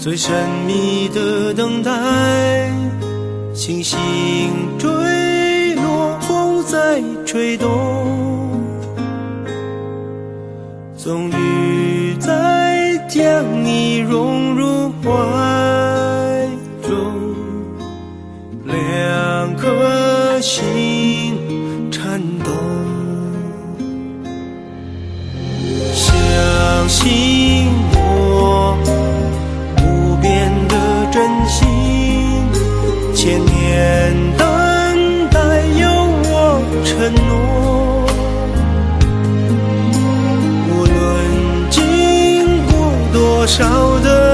最神秘的等待，星星坠落，风在吹动，终于再将你融入怀中，两颗心颤抖，相信。承诺无论经过多少的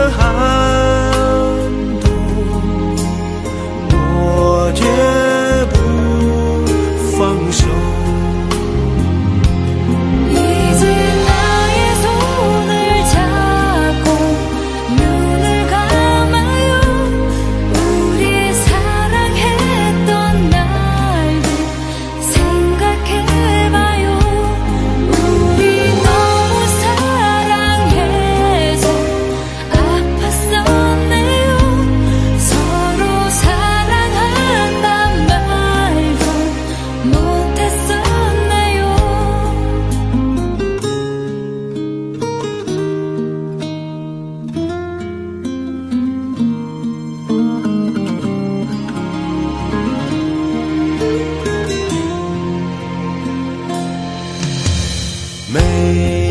Me.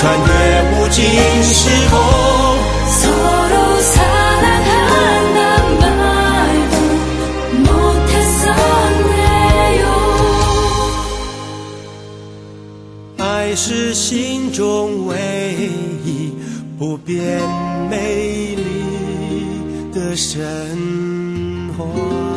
穿越无尽时空，爱是心中唯一不变美丽的神话。